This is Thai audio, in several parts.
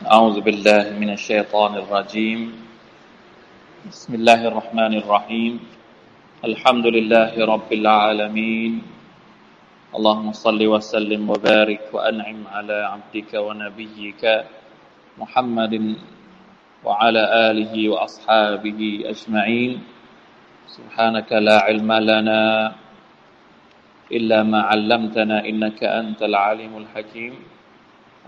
أعوذ بالله من الشيطان الرجيم. بسم الله الرحمن الرحيم. الحمد لله رب العالمين. اللهم صل وسلم وبارك وأنعم على عبدك ونبيك محمد وعلى آله وأصحابه أجمعين. سبحانك لا علم لنا إلا ما علمتنا إنك أنت العليم الحكيم.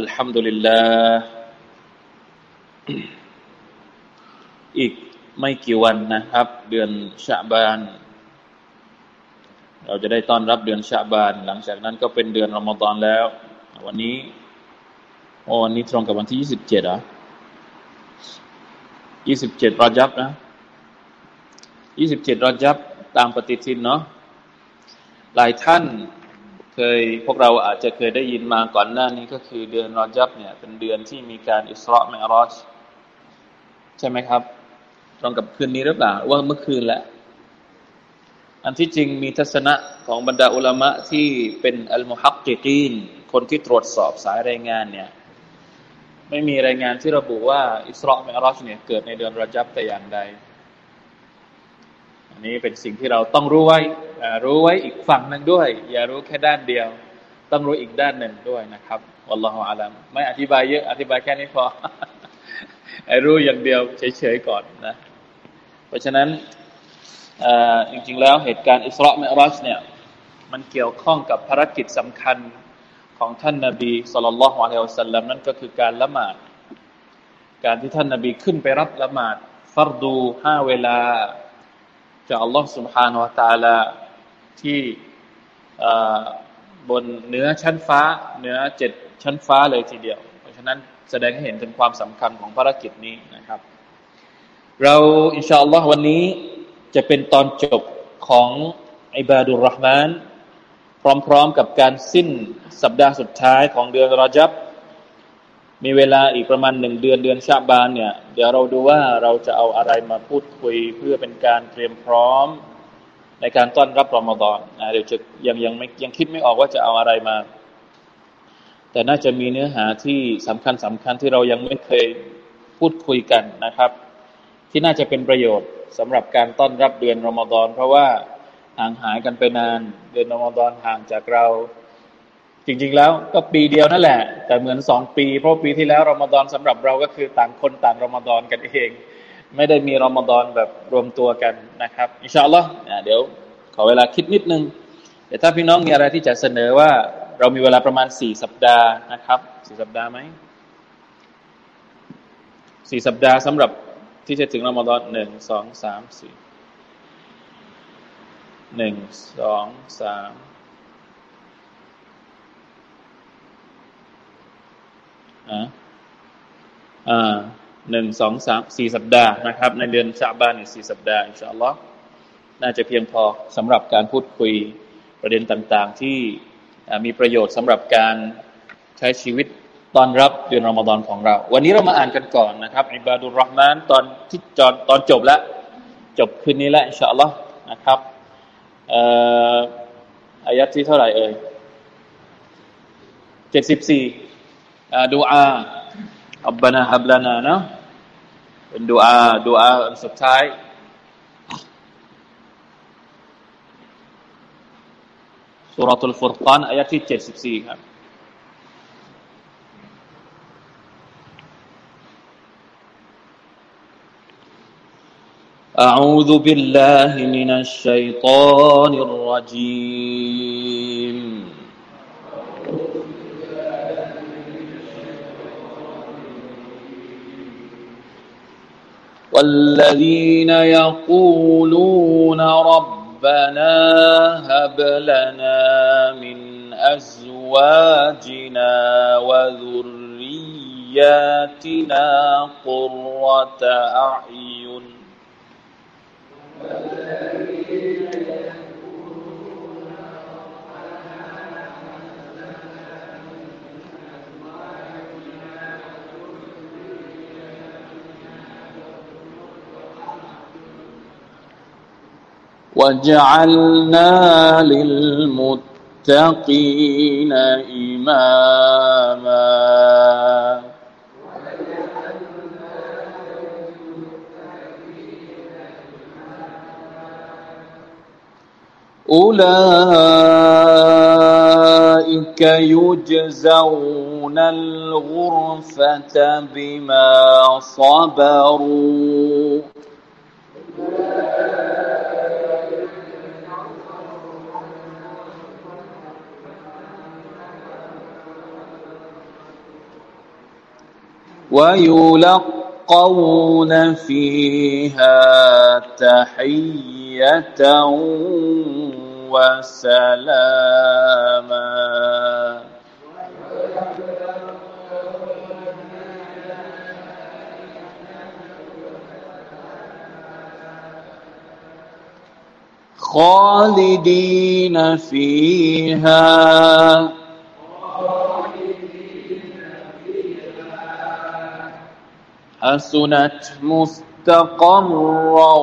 الحمد لله อีกไม่กี่วันนะครับ เดือนชาบาน เราจะได้ต้อนรับเดือนชาบาน หลังจากนั้นก็เป็นเดือนรอมฎอนแล้ว วันนี้โอ้วันนี้ตรงกับวันที่ยี่สิบเจ็ดอ่ะยี่สิบเจ็ดรอจับนะยี่สิบเจ็ดรอจับตามปฏิทินเนาะหลายท่าน เคยพวกเราอาจจะเคยได้ยินมาก่อนหน้านี้ก็คือเดือนรอจับเนี่ย เป็นเดือนที่มีการอิสราเมรอชใช่ไหมครับ ตรงกับคืนนี้หรือเปล่าว่าเมื่อคืนแล้วอันที่จริงมีทัศนะของบรรดาอุลามะที่เป็นอัลมุฮักกิกีนคนที่ตรวจสอบสายรายงานเนี่ย ไม่มีรายงานที่ระบุว่าอิสราเมรอชเนี่ยเกิดในเดือนรอจับแต่อย่างใด อันนี้เป็นสิ่งที่เราต้องรู้ไว้ รู้ไว้อีกฝั่งหนึ่งด้วย อย่ารู้แค่ด้านเดียว ต้องรู้อีกด้านหนึ่งด้วยนะครับอัลลอฮฺอาลัมไม่อธิบายเยอะ อธิบายแค่นี้พอไอ้รู้อย่างเดียวเฉยๆก่อนนะ เพราะฉะนั้นจริงๆแล้วเหตุการณ์อิสราเมรัชเนี่ย มันเกี่ยวข้องกับภารกิจสำคัญของท่านนาบีสุลต่านละฮ์อะลัยฮิวสัลลัมนั่นก็คือการละหมาด การที่ท่านนาบีขึ้นไปรับละหมาดฟัรดูห้าเวลาจากอัลลอฮ์ سبحانه และ تعالى ที่บนเนื้อชั้นฟ้าเนื้อเจ็ดชั้นฟ้าเลยทีเดียว เพราะฉะนั้นแสดงให้เห็นถึงความสำคัญของภารกิจนี้นะครับ เราอินชาอัลลอฮ์วันนี้จะเป็นตอนจบของอิบาดุลรห์มานพร้อมๆกับการสิ้นสัปดาห์สุดท้ายของเดือนรอจับ มีเวลาอีกประมาณหนึ่งเดือนเดือนชาบานเนี่ย เดี๋ยวเราดูว่าเราจะเอาอะไรมาพูดคุยเพื่อเป็นการเตรียมพร้อม ในการต้อนรับรอมฎอนนะเดี๋ยวจะยังยังไม่ยังคิดไม่ออกว่าจะเอาอะไรมา แต่น่าจะมีเนื้อหาที่สำคัญสำคัญที่เรายังไม่เคยพูดคุยกันนะครับ ที่น่าจะเป็นประโยชน์สำหรับการต้อนรับเดือนรอมฎอนเพราะว่าห่างหายกันไปนาน เดือนรอมฎอนห่างจากเรา จริง ๆ แล้วก็ปีเดียวนั่นแหละ แต่เหมือนสองปี เพราะปีที่แล้วรอมฎอนสำหรับเราก็คือต่างคนต่างรอมฎอนกันเอง ไม่ได้มีรอมฎอนแบบรวมตัวกันนะครับอินชาอัลลอฮ์เดี๋ยวขอเวลาคิดนิดนึงแต่ถ้าพี่น้องมีอะไรที่จะเสนอว่า เรามีเวลาประมาณสี่สัปดาห์นะครับสี่สัปดาห์ไหมสี่สัปดาห์สำหรับที่จะถึงรอมฎอนหนึ่งสองสามสี่หนึ่งสองสามอ่าอ่า หนึ่งสองสามสี่สัปดาห์นะครับ ในเดือนชาบานสี่สัปดาห์อินชาอัลลอฮ์น่าจะเพียงพอสำหรับการพูดคุยประเด็นต่างๆ ที่มีประโยชน์สำหรับการใช้ชีวิตตอนรับเดือนรอมฎอนของเรา วันนี้เรามาอ่านกันก่อนนะครับอิบาดุลรห์มานตอนที่จอนตอนจบแล้ว จบคืนนี้แล้วอินชาอัลลอฮ์นะครับอายัดที่เท่าไหร่เอ่ยเจ็ดสิบสี่ดูอา อับบานาฮับลานาเนาะเป็นดูอาดูอาอันสุดท้าย สุรทูลฟุรกานอายะที่เจ็ดสิบสี่ครับ أعوذ بالله من الشيطان الرجيم والذين يقولون ربنا هب لنا من أزواجنا وذريتنا ذرياتنا قرة وجعلنا للمتقين إماما. أولئك يجزون الغرفة بما صبروا. ويلقون فيها تحية وسلاما. خالدين فيها حسنت مستقرا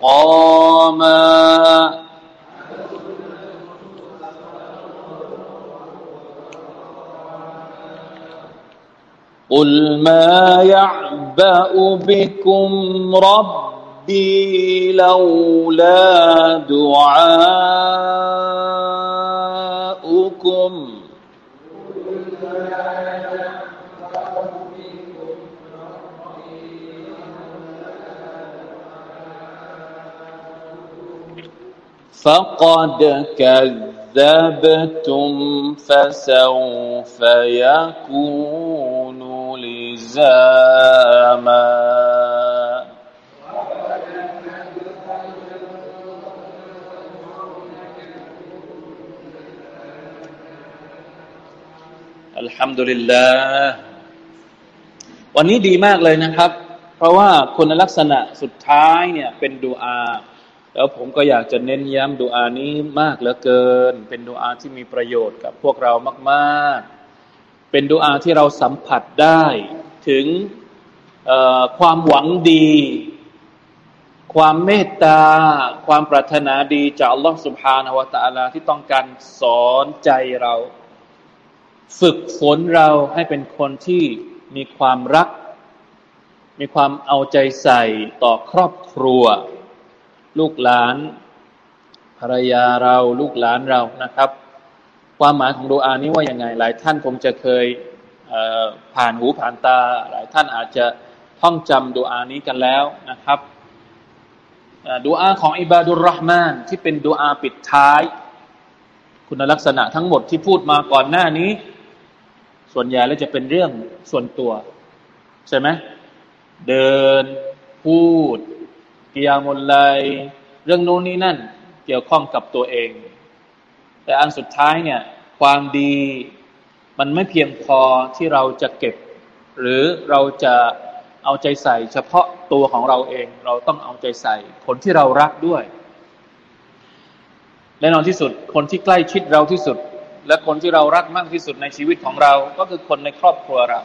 ومقاما قل ما يعبأ بكم ربي لولا دعاؤكم فقد كذبتم فسوف يكون لزاما الحمد لله วันนี้ดีมากเลยนะครับ เพราะว่าคุณลักษณะสุดท้ายเนี่ยเป็นดูอา แล้วผมก็อยากจะเน้นย้ำดูอานี้มากเหลือเกิน เป็นดูอาที่มีประโยชน์กับพวกเรามาก ๆ เป็นดูอาที่เราสัมผัสได้ถึงความหวังดี ความเมตตา ความปรารถนาดีจากอัลลอฮฺสุบฮานาวะตะอาลาที่ต้องการสอนใจเรา ฝึกฝนเราให้เป็นคนที่มีความรัก มีความเอาใจใส่ต่อครอบครัว ลูกหลานภรรยาเราลูกหลานเรานะครับ ความหมายของดูอานี้ว่าอย่างไง หลายท่านคงจะเคยผ่านหูผ่านตา หลายท่านอาจจะท่องจำดูอานี้กันแล้วนะครับดูอาของอิบาดุลรห์มานที่เป็นดูอาปิดท้าย คุณลักษณะทั้งหมดที่พูดมาก่อนหน้านี้ ส่วนใหญ่แล้วจะเป็นเรื่องส่วนตัว ใช่ไหมเดินพูด กิยามุลไลเรื่องนู้นนี่นั่นเกี่ยวข้องกับตัวเอง แต่อันสุดท้ายเนี่ย ความดีมันไม่เพียงพอที่เราจะเก็บ หรือเราจะเอาใจใส่ เฉพาะตัวของเราเอง เราต้องเอาใจใส่คนที่เรารักด้วยแน่นอนที่สุดคนที่ใกล้ชิดเราที่สุด และคนที่เรารักมากที่สุดในชีวิตของเรา ก็คือคนในครอบครัวเรา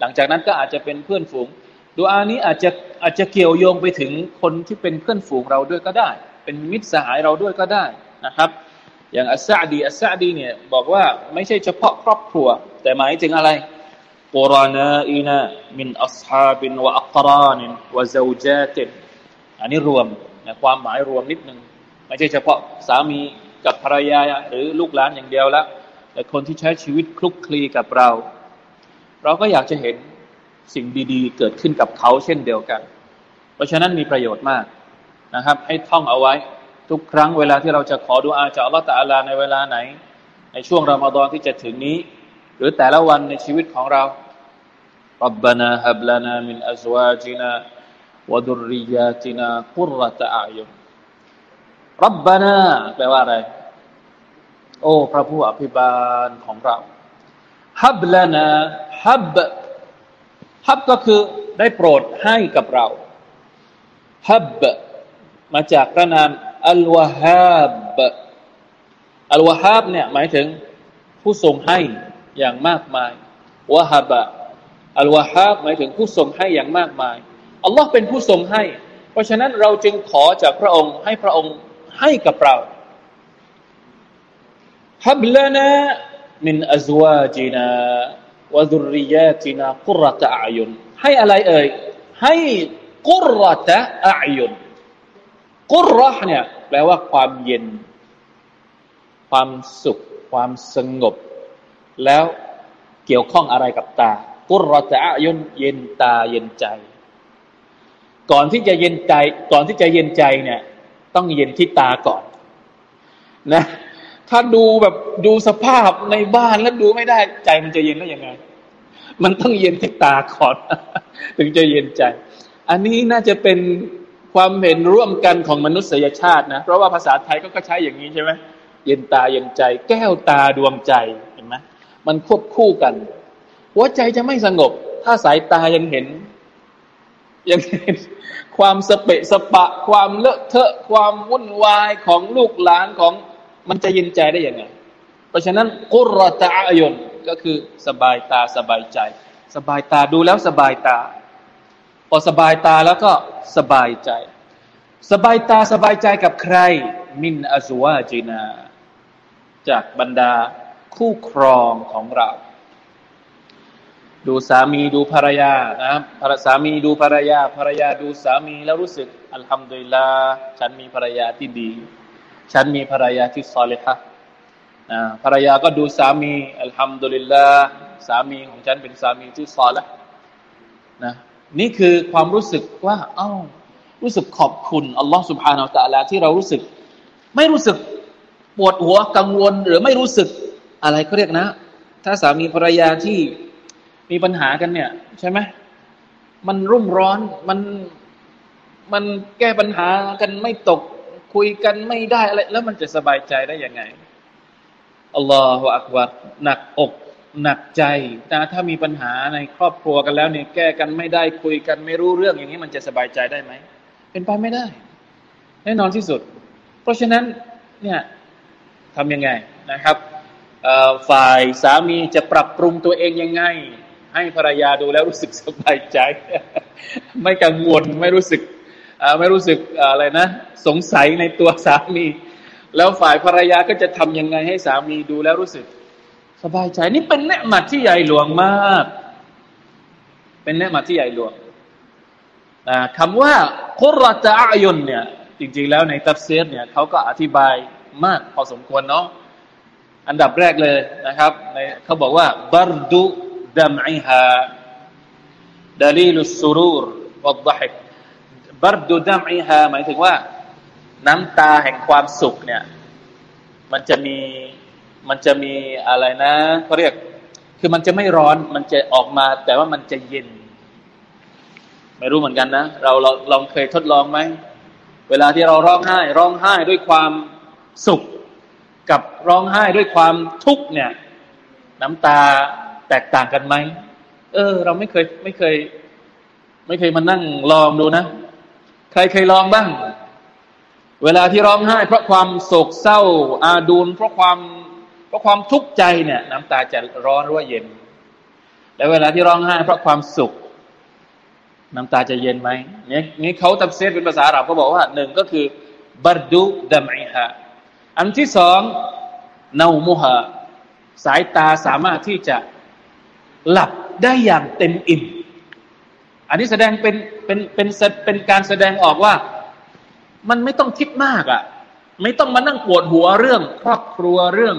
หลังจากนั้นก็อาจจะเป็นเพื่อนฝูง ดูอานี้อาจจะอาจจะเกี่ยวโยงไปถึงคนที่เป็นเพื่อนฝูงเราด้วยก็ได้ เป็นมิตรสหายเราด้วยก็ได้นะครับ อย่างอัสซาดีอัสซาดีเนี่ยบอกว่าไม่ใช่เฉพาะครอบครัว แต่หมายถึงอะไรกุรานาอินามินอัศฮาบินวะอักรานวะซวจาตินอันนี้รวมนะความหมายรวมนิดนึงไม่ใช่เฉพาะสามีกับภรรยาหรือลูกหลานอย่างเดียวละแต่คนที่ใช้ชีวิตคลุกคลีกับเรา เราก็อยากจะเห็น สิ่งดีๆ เกิดขึ้นกับเขาเช่นเดียวกัน เพราะฉะนั้นมีประโยชน์มากนะครับ ให้ท่องเอาไว้ทุกครั้งเวลาที่เราจะขอดุอาจากอัลลอฮฺตาลาในเวลาไหน ในช่วงรอมฎอนที่จะถึงนี้ หรือแต่ละวันในชีวิตของเรารับบานาฮับลานามินอัจวาจินาวดุริยาตินาคุรตะอายุรับบานาแปลว่าอะไร โอ้ พระผู้อภิบาลของเราฮับลานาฮับ ฮับก็คือได้โปรดให้กับเราฮับมาจากพระนามอัลวะฮับอัลวะฮับเนี่ยหมายถึงผู้ทรงให้อย่างมากมายวะฮับอัลวะฮับหมายถึงผู้ทรงให้อย่างมากมายอัลลอฮ์เป็นผู้ทรงให้ เพราะฉะนั้นเราจึงขอจากพระองค์ให้พระองค์ให้กับเราฮับลานามินอัซวาจินา วะดุริยาตินากุรตะอายุนให้อะไรเอ่ยให้กุรตะอายุนกุรห์เนี่ยแปลว่าความเย็น ความสุข ความสงบ แล้วเกี่ยวข้องอะไรกับตา กุรตะอายุนเย็นตาเย็นใจ ก่อนที่จะเย็นใจ ก่อนที่จะเย็นใจเนี่ย ต้องเย็นที่ตาก่อน นะ ถ้าดูแบบดูสภาพในบ้านแล้วดูไม่ได้ ใจมันจะเย็นได้ยังไง มันต้องเย็นที่ตาก่อน ถึงจะเย็นใจ อันนี้น่าจะเป็นความเห็นร่วมกันของมนุษยชาตินะ เพราะว่าภาษาไทยก็ใช้อย่างนี้ใช่ไหมเย็นตาเย็นใจ แก้วตาดวงใจเห็นไหมมันควบคู่กัน หัวใจจะไม่สงบ ถ้าสายตายังเห็น ยังเห็น ความสเปะสปะ ความเลอะเทอะ ความวุ่นวายของลูกหลานของ มันจะเย็นใจได้ยังไง เพราะฉะนั้นกุรตะอายนก็คือสบายตาสบายใจ สบายตาดูแล้วสบายตา พอสบายตาแล้วก็สบายใจ สบายตาสบายใจกับใคร มินอัซวาจินา จากบรรดาคู่ครองของเรา ดูสามีดูภรรยานะครับสามีดูภรรยาภรรยาดูสามีแล้วรู้สึกอัลฮัมดุลิลลาฉันมีภรรยาที่ดี ฉันมีภรรยาที่ซอลิฮะนะภรรยาก็ดูสามีอัลฮัมดุลิลลาห์สามีของฉันเป็นสามีที่ซอลิฮนะนี่คือความรู้สึกว่า เอ้า รู้สึกขอบคุณอัลลอฮ์สุบฮานาอัลตะลาที่เรารู้สึก ไม่รู้สึกปวดหัวกังวลหรือไม่รู้สึกอะไรเขาเรียกนะ ถ้าสามีภรรยาที่มีปัญหากันเนี่ย ใช่ไหมมันรุ่มร้อนมันมันแก้ปัญหากันไม่ตก คุยกันไม่ได้อะไรแล้วมันจะสบายใจได้ยังไงอัลลอฮฺอักบัรหนักอกหนักใจนะถ้ามีปัญหาในครอบครัวกันแล้วเนี่ยแก้กันไม่ได้คุยกันไม่รู้เรื่องอย่างนี้มันจะสบายใจได้ไหม เป็นไปไม่ได้ แน่นอนที่สุด เพราะฉะนั้นเนี่ยทำยังไงนะครับฝ่ายสามีจะปรับปรุงตัวเองยังไง ให้ภรรยาดูแล้วรู้สึกสบายใจ ไม่กังวลไม่รู้สึก ไม่รู้สึกอะไรนะ สงสัยในตัวสามี แล้วฝ่ายภรรยาก็จะทำยังไงให้สามีดูแล้วรู้สึก สบายใจนี่เป็นเนืหมัดที่ใหญ่หลวงมาก เป็นเนืหมัดที่ใหญ่หลวงคำว่าคุรตะอายุนเนี่ย จริง ๆ แล้วในตัฟเซียเนี่ยเขาก็อธิบายมากพอสมควรเนาะอันดับแรกเลยนะครับเขาบอกว่าบารดุดัมอิฮาดาลีลุสซูรูรวัดดฮิก บัรดูดัมอิฮาหมายถึงว่า น้ำตาแห่งความสุขเนี่ย มันจะมีมันจะมีอะไรนะเขาเรียก คือมันจะไม่ร้อนมันจะออกมา แต่ว่ามันจะเย็น ไม่รู้เหมือนกันนะ เราเราลองเคยทดลองไหม เวลาที่เราร้องไห้ ร้องไห้ด้วยความสุข กับร้องไห้ด้วยความทุกข์เนี่ย น้ำตาแตกต่างกันไหมเออ เราไม่เคยไม่เคย ไม่เคยมานั่งลองดูนะ ใครเคยลองบ้าง เวลาที่ร้องไห้ เพราะความโศกเศร้า อาดูลเพราะความเพราะความทุกข์ใจเนี่ยน้ำตาจะร้อนหรือว่าเย็น แล้วเวลาที่ร้องไห้ เพราะความสุข น้ำตาจะเย็นไหมเนี่ยนี่เขาตัดเซตเป็นภาษาอาหรับเขาบอกว่าหนึ่งก็คือบัรดุดัมอิฮะอันที่สองนามุฮะสายตาสามารถที่จะหลับได้อย่างเต็มอิ่ม อันนี้แสดงเป็นเป็นเป็นเป็นการแสดงออกว่า มันไม่ต้องคิดมากอะ่ะ ไม่ต้องมานั่งปวดหัวเรื่อง ครอบครัวเรื่อง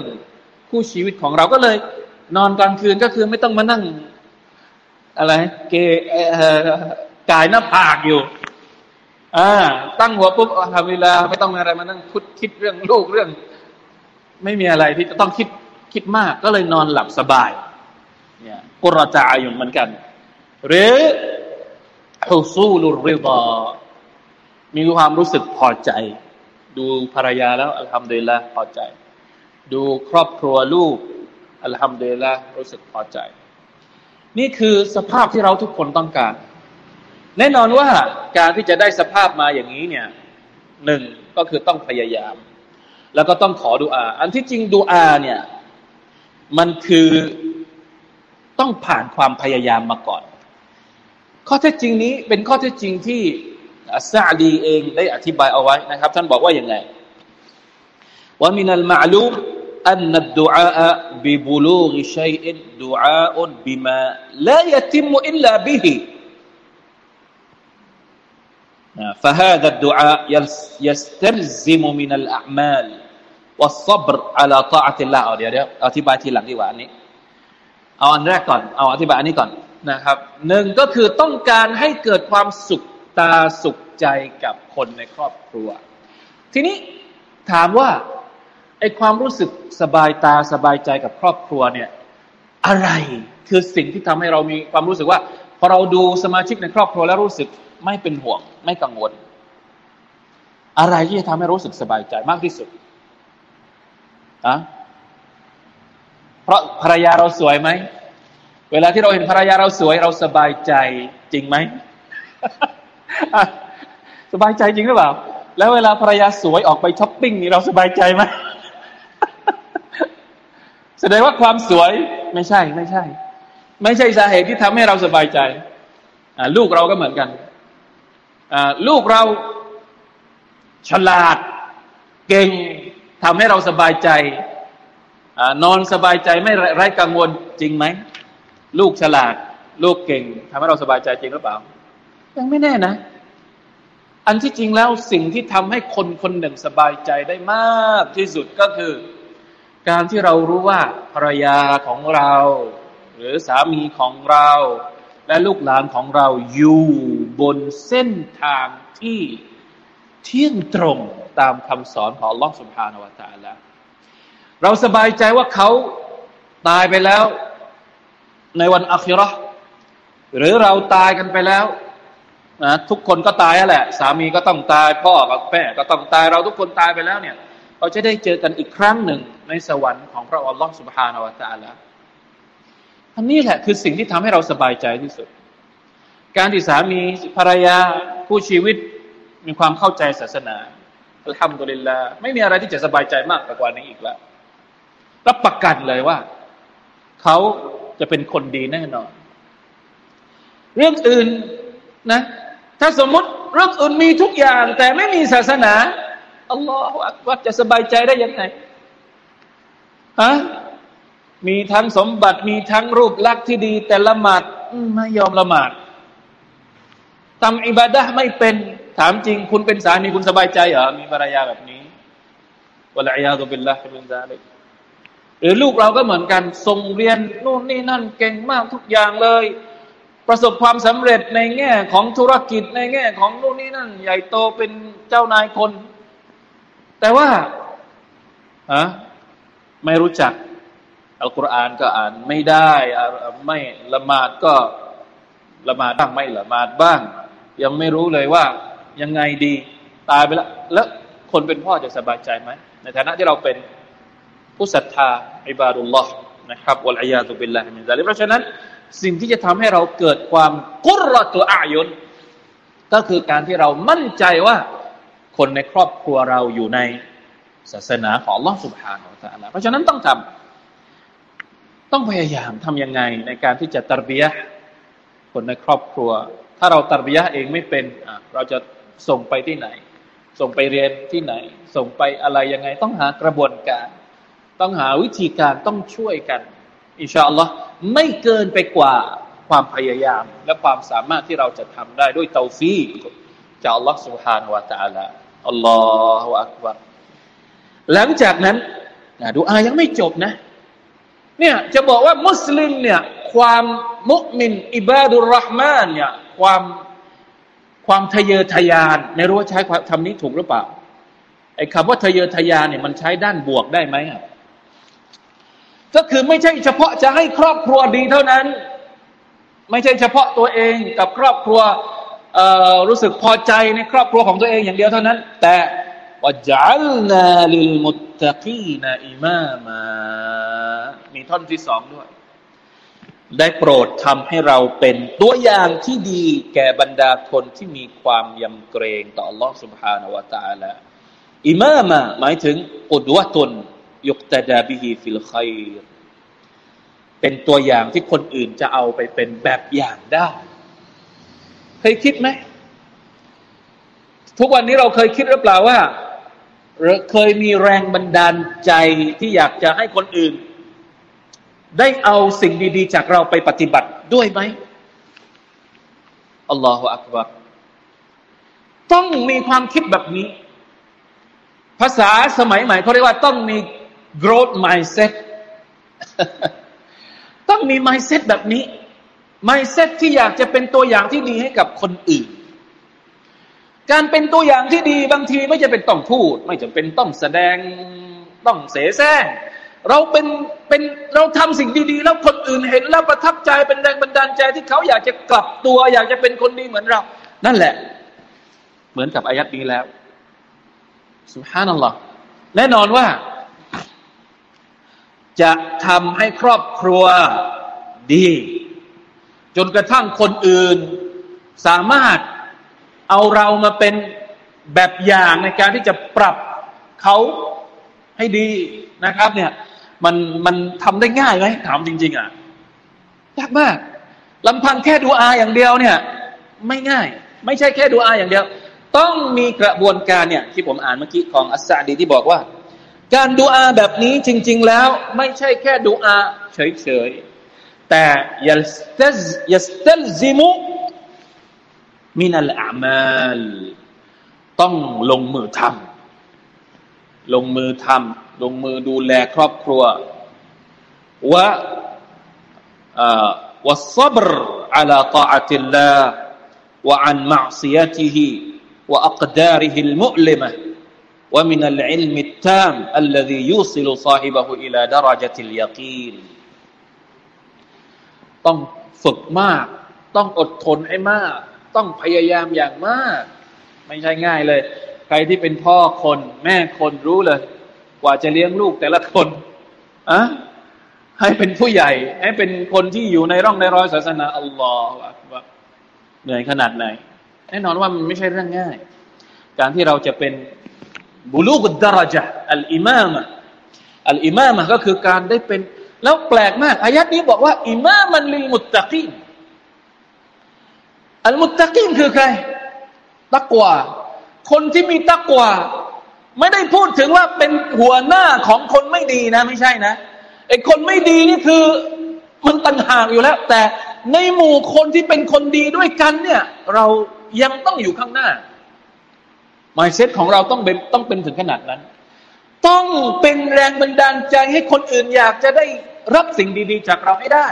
คู่ชีวิตของเราก็เลย นอนกลางคืนก็คือไม่ต้องมานั่ง อะไร เกกายหน้าผากอยู่อ่าตั้งหัวปุ๊บทำเวลาไม่ต้องอะไรมานั่งคุดคิดเรื่องลูกเรื่อง ไม่มีอะไรที่จะต้องคิดคิดมากก็เลยนอนหลับสบาย เนี่ยกุรจาอยู่เหมือนกัน หรือ ฮุซูลุริดามีความรู้สึกพอใจ ดูภรรยาแล้วอัลฮัมดุลิลละพอใจ ดูครอบครัวลูกอัลฮัมดุลิลละรู้สึกพอใจ นี่คือสภาพที่เราทุกคนต้องการ แน่นอนว่าการที่จะได้สภาพมาอย่างนี้เนี่ยหนึ่งก็คือต้องพยายาม แล้วก็ต้องขอดุอา อันที่จริงดุอาเนี่ย มันคือต้องผ่านความพยายามมาก่อน ข้อเท็จจริงนี้เป็นข้อเท็จจริงที่อัสซาดีเองได้อธิบายเอาไว้นะครับ ท่านบอกว่าอย่างไงومن المعلوم أن الدعاء ببلوغ شيء دعاء بما لا يتم إلا به فهذا الدعاء يستلزم من الأعمال والصبر علىอธิบายทีหลังดีกว่าอันนี้เอาอันแรกก่อนเอาอธิบายอันนี้ก่อน นะครับหนึ่งก็คือต้องการให้เกิดความสุขตาสุขใจกับคนในครอบครัว ทีนี้ถามว่าไอความรู้สึกสบายตาสบายใจกับครอบครัวเนี่ยอะไรคือสิ่งที่ทำให้เรามีความรู้สึกว่า พอเราดูสมาชิกในครอบครัวแล้วรู้สึกไม่เป็นห่วง ไม่กังวล อะไรที่จะทำให้รู้สึกสบายใจมากที่สุดอะเพราะภรรยาเราสวยไหม เวลาที่เราเห็นภรรยาเราสวย เราสบายใจจริงไหมสบายใจจริงหรือเปล่า แล้วเวลาภรรยาสวยออกไปช้อปปิ้งนี่เราสบายใจไหมแสดงว่าความสวยไม่ใช่ ไม่ใช่ ไม่ใช่สาเหตุที่ทำให้เราสบายใจลูกเราก็เหมือนกันลูกเราฉลาด เก่งทำให้เราสบายใจนอนสบายใจไม่ไร้กังวลจริงไหม ลูกฉลาด ลูกเก่งทำให้เราสบายใจจริงหรือเปล่า ยังไม่แน่นะ อันที่จริงแล้วสิ่งที่ทำให้คนคนหนึ่งสบายใจได้มากที่สุดก็คือ การที่เรารู้ว่าภรรยาของเรา หรือสามีของเรา และลูกหลานของเราอยู่บนเส้นทางที่เที่ยงตรงตามคำสอนของลอสุภานวตาแล้วเราสบายใจว่าเขาตายไปแล้ว ในวันอัครอหรือเราตายกันไปแล้วนะทุกคนก็ตายแหละ สามีก็ต้องตาย พ่อกับแม่ก็ต้องตายเราทุกคนตายไปแล้วเนี่ย เราจะได้เจอกันอีกครั้งหนึ่งในสวรรค์ของพระอัลลอฮฺสุบฮานาวะตะละอันนี้แหละคือสิ่งที่ทำให้เราสบายใจที่สุด การที่สามีภรรยาผู้ชีวิตมีความเข้าใจศาสนาอัลฮัมดุลิลลาไม่มีอะไรที่จะสบายใจมากกว่านี้อีกแล้วรับประกันเลยว่าเขา จะเป็นคนดีแน่นอน เรื่องอื่นนะ ถ้าสมมติเรื่องอื่นมีทุกอย่าง แต่ไม่มีศาสนาอัลลอฮฺว่าจะสบายใจได้ยังไงฮะมีทั้งสมบัติมีทั้งรูปลักษณ์ที่ดี แต่ละหมาดไม่ยอมละหมาดทำอิบาดะไม่เป็นถามจริง คุณเป็นสามีคุณสบายใจเหรอมีภรรยาแบบนี้วะลัยยาตุบิลลาฮิมินซาลิก หรือลูกเราก็เหมือนกันส่งเรียนนู่นนี่นั่นเก่งมากทุกอย่างเลย ประสบความสำเร็จในแง่ของธุรกิจในแง่ของนู่นนี่นั่น ใหญ่โตเป็นเจ้านายคน แต่ว่าฮะไม่รู้จักอัลกุรอานก็อ่านไม่ได้ไม่ละหมาดก็ละหมาดบ้างไม่ละหมาดบ้าง ยังไม่รู้เลยว่ายังไงดีตายไปแล้วแล้วคนเป็นพ่อจะสบายใจไหมในฐานะที่เราเป็น ผู้ศรัทธาอิบาดุลลอฮ์นะครับวะลัยยาตุบิลลาฮิมินซาลิเพราะฉะนั้นสิ่งที่จะทำให้เราเกิดความกุรตัวอายุนก็คือการที่เรามั่นใจว่าคนในครอบครัวเราอยู่ในศาสนาของลอสุบฮานของตาลาเพราะฉะนั้นต้องทำต้องพยายามทำยังไงในการที่จะตรบียคนในครอบครัว ถ้าเราตรบียเองไม่เป็นเราจะส่งไปที่ไหน ส่งไปเรียนที่ไหน ส่งไปอะไรยังไง ต้องหากระบวนการ ต้องหาวิธีการต้องช่วยกัน อินชาอัลลอฮ์ไม่เกินไปกว่าความพยายาม และความสามารถที่เราจะทำได้ด้วยเตาฟีจากอัลลอฮ์สุฮานวะตาลาอัลลอฮฺอักบัรหลังจากนั้นนะดูอายังไม่จบนะเนี่ยจะบอกว่ามุสลิมเนี่ยความมุมินอิบาดุลรห์มานเนี่ยความความทะเยอทะยาน ไม่รู้ว่าใช้คำนี้ถูกหรือเปล่าไอ้คำว่าทะเยอทะยานเนี่ยมันใช้ด้านบวกได้ไหม ก็คือไม่ใช่เฉพาะจะให้ครอบครัวดีเท่านั้น ไม่ใช่เฉพาะตัวเองกับครอบครัวรู้สึกพอใจในครอบครัวของตัวเองอย่างเดียวเท่านั้น แต่ว่าจัลนาลิลมุตตะกีนอิมามา มีท่อนที่สองด้วย ได้โปรดทำให้เราเป็นตัวอย่างที่ดีแก่บรรดาคนที่มีความยำเกรงต่อ Allah سبحانه และ تعالى อิมามะหมายถึงอุดวะตน ยุกตดาบิฮีฟิลขัยเป็นตัวอย่างที่คนอื่นจะเอาไปเป็นแบบอย่างได้ เคยคิดไหม ทุกวันนี้เราเคยคิดหรือเปล่าว่าเคยมีแรงบันดาลใจที่อยากจะให้คนอื่น ได้เอาสิ่งดีๆ จากเราไปปฏิบัติด้วยไหมอัลลอฮฺอักบารต้องมีความคิดแบบนี้ ภาษาสมัยใหม่เขาเรียกว่าต้องมี growth mindset ต้องมี mindset แบบนี้ mindset ที่อยากจะเป็นตัวอย่างที่ดีให้กับคนอื่น การเป็นตัวอย่างที่ดีบางทีไม่จะเป็นต้องพูด ไม่จำเป็นต้องแสดงต้องเสแสร้งเราเป็นเป็นเราทำสิ่งดีๆ แล้วคนอื่นเห็นแล้วประทับใจเป็นแรงบันดาลใจที่เขาอยากจะกลับตัว อยากจะเป็นคนดีเหมือนเรา นั่นแหละ เหมือนกับอายัดนี้แล้วสุฮานัลลอฮ์แน่นอนว่า จะทำให้ครอบครัวดี จนกระทั่งคนอื่น สามารถเอาเรามาเป็นแบบอย่างในการที่จะปรับเขาให้ดีนะครับเนี่ยมันมันทำได้ง่ายไหมถามจริง ๆอะยากมากลำพังแค่ดูอาอย่างเดียวเนี่ย ไม่ง่าย ไม่ใช่แค่ดูอาอย่างเดียว ต้องมีกระบวนการเนี่ยที่ผมอ่านเมื่อกี้ของอัสซาดีที่บอกว่า การดูอาแบบนี้จริง ๆ แล้วไม่ใช่แค่ดูอาเฉยๆ แต่ยัสตยัสตลซิมุมินัลอามัลต้องลงมือทำลงมือทำลงมือดูแลครอบครัวو والصبر ومن العلم التام الذي يوصل صاحبه إلى درجة اليقينต้องฝึกมาก ต้องอดทนให้มาก ต้องพยายามอย่างมาก ไม่ใช่ง่ายเลย ใครที่เป็นพ่อคน แม่คนรู้เลย กว่าจะเลี้ยงลูกแต่ละคนอะให้เป็นผู้ใหญ่ ให้เป็นคนที่อยู่ในร่องในรอยศาสนาอัลลอฮฺเหนื่อยขนาดไหน แน่นอนว่ามันไม่ใช่เรื่องง่าย การที่เราจะเป็น บุลูกดารจอัลอิมามะอัลอิมามะก็คือการได้เป็น แล้วแปลกมากอายัดนี้บอกว่า อิมามันลิลมุตตะกีนอัลมุตตะกินคือใครตักวาคนที่มีตักวาไม่ได้พูดถึงว่าเป็นหัวหน้าของคนไม่ดีนะ ไม่ใช่นะไอ้คนไม่ดีนี่คือมันต่างหากอยู่แล้ว แต่ในหมู่คนที่เป็นคนดีด้วยกันเนี่ย เรายังต้องอยู่ข้างหน้า มายเซ็ตของเราต้องเป็นต้องเป็นถึงขนาดนั้น ต้องเป็นแรงบันดาลใจให้คนอื่นอยากจะได้รับสิ่งดี ๆ จากเราให้ได้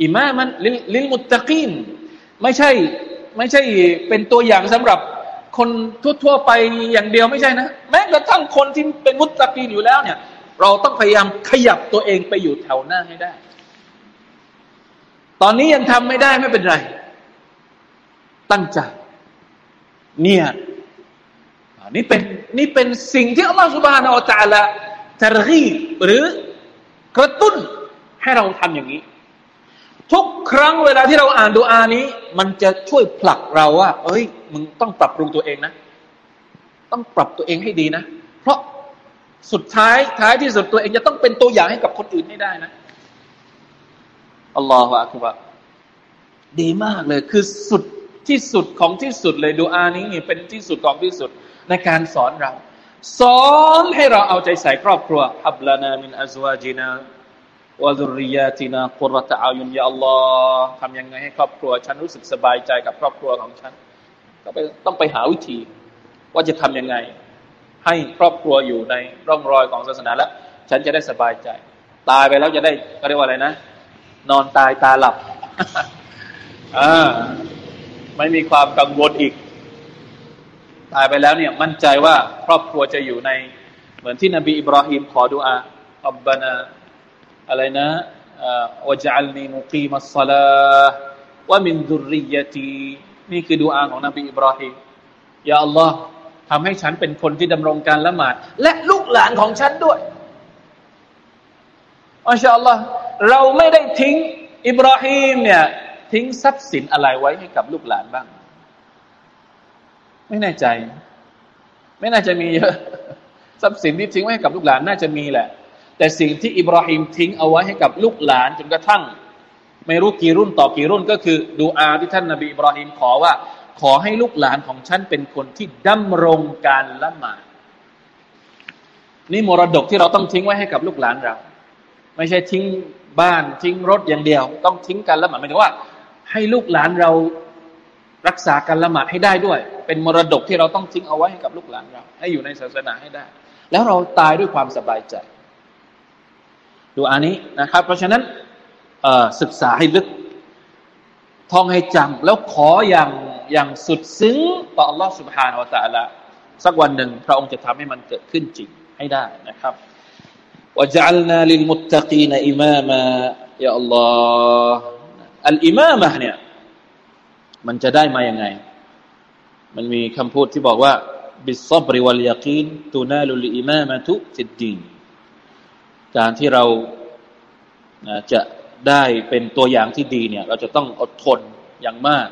อิมามันลิลมุตตะกีนไม่ใช่ไม่ใช่เป็นตัวอย่างสำหรับคนทั่วๆไปอย่างเดียวไม่ใช่นะ แม้กระทั่งคนที่เป็นมุตตะกีนอยู่แล้วเนี่ย เราต้องพยายามขยับตัวเองไปอยู่แถวหน้าให้ได้ ตอนนี้ยังทำไม่ได้ไม่เป็นไร ตั้งใจ เนี่ยนี่เป็นนี่เป็นสิ่งที่อัลลอฮฺสุบฮานาอัลตะละทรกีหรือกระตุ้นให้เราทำอย่างนี้ ทุกครั้งเวลาที่เราอ่านดูอานี้ มันจะช่วยผลักเราว่า เอ้ย มึงต้องปรับปรุงตัวเองนะ ต้องปรับตัวเองให้ดีนะ เพราะสุดท้ายท้ายที่สุดตัวเองจะต้องเป็นตัวอย่างให้กับคนอื่นให้ได้นะอัลลอฮฺอักบะดีมากเลย คือสุด ที่สุดของที่สุดเลยดูอานี้นี่เป็นที่สุดของที่สุดในการสอนเรา สอนให้เราเอาใจใส่ครอบครัวฮับลานามินอัซวาจินาวะซุริยาตินาคุรตะอายุนยาอัลลอฮ์ทำยังไงให้ครอบครัว ฉันรู้สึกสบายใจกับครอบครัวของฉัน ก็ไปต้องไปหาวิธี ว่าจะทํำยังไง ให้ครอบครัวอยู่ในร่องรอยของศาสนาแล้ว ฉันจะได้สบายใจ ตายไปแล้วจะได้ก็เรียกว่าอะไรนะ นอนตายตาหลับอ่า ไม่มีความกังวลอีก ตายไปแล้วเนี่ยมั่นใจว่าครอบครัวจะอยู่ใน เหมือนที่นบีอิบราฮิมขอดุอาอับบานาอะไรนะวะจัลนีมุกีมัสซาลาวะมินดุริยตีนี่คือดูอาของนบีอิบราฮิมยาอัลลอฮ์ทำให้ฉันเป็นคนที่ดำรงการละหมาด และลูกหลานของฉันด้วยอัลลอฮ์เราไม่ได้ทิ้งอิบราฮิมเนี่ย ทิ้งทรัพย์สินอะไรไว้ให้กับลูกหลานบ้าง ไม่แน่ใจ ไม่น่าจะมีเยอะทรัพย์สินที่ทิ้งไว้ให้กับลูกหลานน่าจะมีแหละ แต่สิ่งที่อิบราฮิมทิ้งเอาไว้ให้กับลูกหลานจนกระทั่ง ไม่รู้กี่รุ่นต่อกี่รุ่นก็คือดูอาที่ท่านนาบีอิบราฮิมขอว่า ขอให้ลูกหลานของฉันเป็นคนที่ดำรงการละหมาดนี่มรดกที่เราต้องทิ้งไว้ให้กับลูกหลานเรา ไม่ใช่ทิ้งบ้านทิ้งรถอย่างเดียว ต้องทิ้งการละหมาดหมายถึงว่า ให้ลูกหลานเรารักษาการละหมาดให้ได้ด้วย เป็นมรดกที่เราต้องทิ้งเอาไว้ให้กับลูกหลานเรา ให้อยู่ในศาสนาให้ได้ แล้วเราตายด้วยความสบายใจ ดูอันนี้นะครับ เพราะฉะนั้นศึกษาให้ลึกท่องให้จำแล้วขออย่างอย่างสุดซึ้งต่อ Allah سبحانه และ تعالى สักวันหนึ่งพระองค์จะทำให้มันเกิดขึ้นจริงให้ได้นะครับว وجعلنا للمتقين إماما ยาอัลลอฮ มามะเนี่ย มันจะได้มาอย่างไง มันมีคำพูดที่บอกว่าบิสซับริวัลยากีนตูนาลุลอิมามะตุฟิดดีนการที่เราจะได้เป็นตัวอย่างที่ดีเนี่ย เราจะต้องอดทนอย่างมาก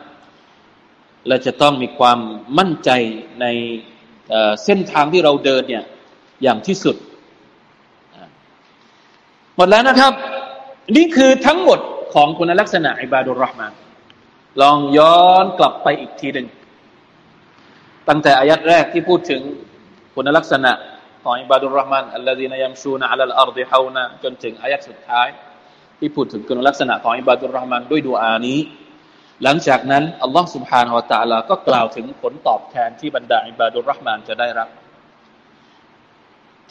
และจะต้องมีความมั่นใจในเส้นทางที่เราเดินเนี่ย อย่างที่สุด หมดแล้วนะครับ นี่คือทั้งหมด ของคุณลักษณะอิบาดุลรหมานลองย้อนกลับไปอีกทีหนึ่งตั้งแต่อายัดแรกที่พูดถึงคุณลักษณะของอิบาดุลรหมานอัลลอฮีนายมชูนะอัลลอฮ์อัลดิฮาวนะจนถึงอายัดสุดท้าย ที่พูดถึงคุณลักษณะของอิบาดุลรหมานด้วยดูอานี้ หลังจากนั้นอัลลอฮ์สุบฮานฮวตาลาก็กล่าวถึงผลตอบแทนที่บรรดาอิบาดุลรหมานจะได้รับ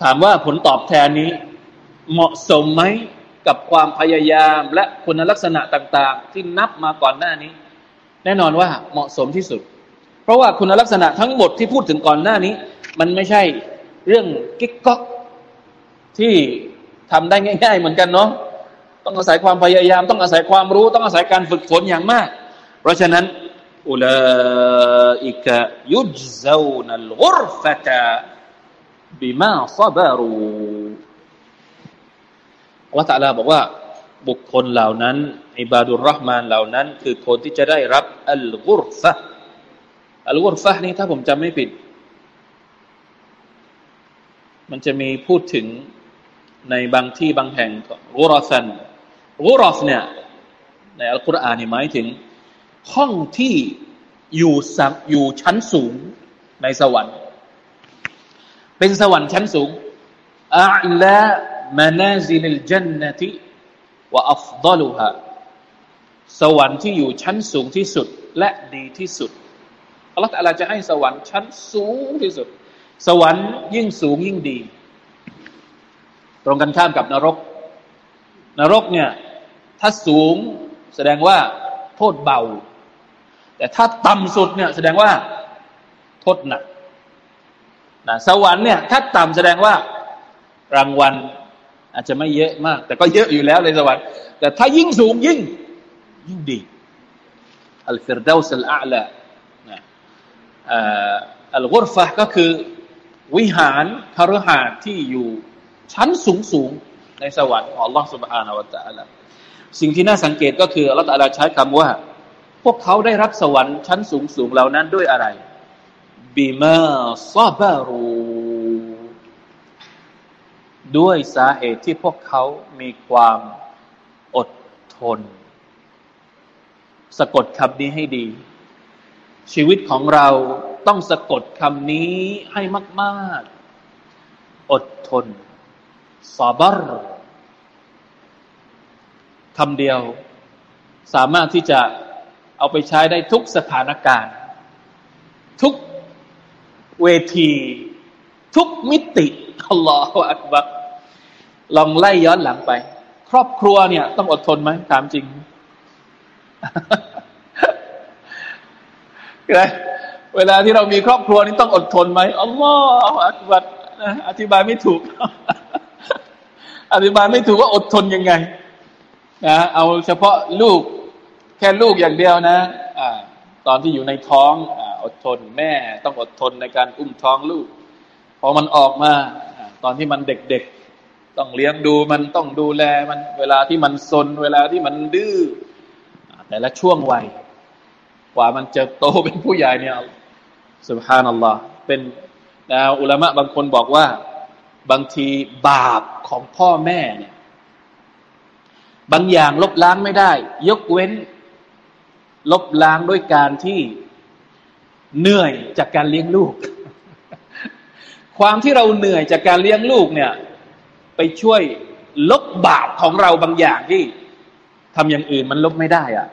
ถามว่าผลตอบแทนนี้เหมาะสมไหม กับความพยายามและคุณลักษณะต่าง ๆ ที่นับมาก่อนหน้านี้ แน่นอนว่าเหมาะสมที่สุด เพราะว่าคุณลักษณะทั้งหมดที่พูดถึงก่อนหน้านี้ มันไม่ใช่เรื่องกิ๊กก๊อกที่ทำได้ง่าย ๆ เหมือนกันเนาะต้องอาศัยความพยายาม ต้องอาศัยความรู้ ต้องอาศัยการฝึกฝนอย่างมาก เพราะฉะนั้นอุลาอิกะยุจซานัลกุรฟะตาบิมาซาบารู วะตะลาบอกว่า บุคคลเหล่านั้นอิบาดุลรห์มานเหล่านั้น คือคนที่จะได้รับอัลกุรฟะอัลกุรฟะนี้ถ้าผมจำไม่ผิด มันจะมีพูดถึงในบางที่บางแห่งกุรอสันกุรอสเนี่ยในอัลกุรอานนี่หมายถึง ห้องที่อยู่สัอยู่ชั้นสูงในสวรรค์ เป็นสวรรค์ชั้นสูงอัลล มานาซิลจันนติวะอัฟดลุฮะสวรรค์ที่อยู่ชั้นสูงที่สุดและดีที่สุดอัลลอฮฺอาจะให้สวรรค์ชั้นสูงที่สุด สวรรค์ยิ่งสูงยิ่งดี ตรงกันข้ามกับนรก นรกเนี่ยถ้าสูงแสดงว่าโทษเบา แต่ถ้าต่ำสุดเนี่ยแสดงว่าโทษหนักนะสวรรค์เนี่ยถ้าต่ำแสดงว่ารางวัล อาจจะไม่เยอะมาก แต่ก็เยอะอยู่แล้วในสวรรค์แต่ถ้ายิ่งสูงยิ่ง ยิ่งดีอัลฟิรดาสอัลอาละอัลกุรฟะก็คือ วิหารคารหาที่อยู่ชั้นสูงสูงในสวรรค์ของ Allah سبحانه และ تعالى สิ่งที่น่าสังเกตก็คือ Allah تعالى ใช้คำว่า พวกเขาได้รับสวรรค์ชั้นสูงสูงเหล่านั้นด้วยอะไรบิมาซาบารู ด้วยสาเหตุที่พวกเขามีความอดทน สะกดคำนี้ให้ดี ชีวิตของเราต้องสะกดคำนี้ให้มาก ๆ อดทนซาบรคำเดียว สามารถที่จะเอาไปใช้ได้ทุกสถานการณ์ ทุกเวที ทุกมิติอัลลอฮฺอักบัร ลองไล่ย้อนหลังไป ครอบครัวเนี่ย ต้องอดทนไหมถามจริงเวลาที่เรามีครอบครัวนี่ต้องอดทนไหมอัลลอฮฺอักบัดอธิบายไม่ถูก อธิบายไม่ถูกว่าอดทนยังไงนะเอาเฉพาะลูก แค่ลูกอย่างเดียวนะอ่าตอนที่อยู่ในท้องออดทนแม่ต้องอดทนในการอุ้มท้องลูก พอมันออกมา ตอนที่มันเด็ก ต้องเลี้ยงดูมันต้องดูแลมันเวลาที่มันซน เวลาที่มันดื้อแต่ละช่วงวัย กว่ามันจะโตเป็นผู้ใหญ่เนี่ยสุบฮานัลลอฮ์เป็นนะอุลามะบางคนบอกว่า บางทีบาปของพ่อแม่เนี่ย บางอย่างลบล้างไม่ได้ ยกเว้น ลบล้างด้วยการที่เหนื่อยจากการเลี้ยงลูก ความที่เราเหนื่อยจากการเลี้ยงลูกเนี่ย ไปช่วยลบบาปของเราบางอย่างที่ทำอย่างอื่นมันลบไม่ได้อะ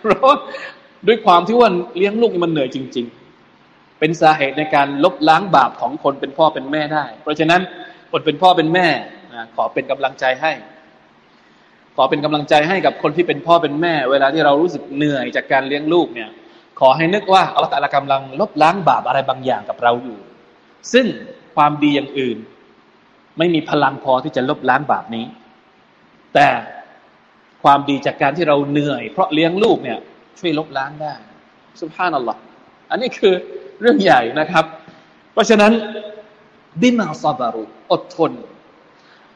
เพราะด้วยความที่ว่าเลี้ยงลูกมันเหนื่อยจริง ๆ เป็นสาเหตุในการลบล้างบาปของคนเป็นพ่อเป็นแม่ได้ เพราะฉะนั้นคนเป็นพ่อเป็นแม่ขอเป็นกำลังใจให้ ขอเป็นกำลังใจให้กับคนที่เป็นพ่อเป็นแม่ เวลาที่เรารู้สึกเหนื่อยจากการเลี้ยงลูกเนี่ย ขอให้นึกว่าอัลลอฮฺกำลังลบล้างบาปอะไรบางอย่างกับเราอยู่ ซึ่งความดีอย่างอื่น ไม่มีพลังพอที่จะลบล้างบาปนี้ แต่ความดีจากการที่เราเหนื่อย เพราะเลี้ยงลูกเนี่ยช่วยลบล้างได้สุภาพนัลลอฮ์อันนี้คือเรื่องใหญ่นะครับ เพราะฉะนั้นบิมาซาบารุอดทน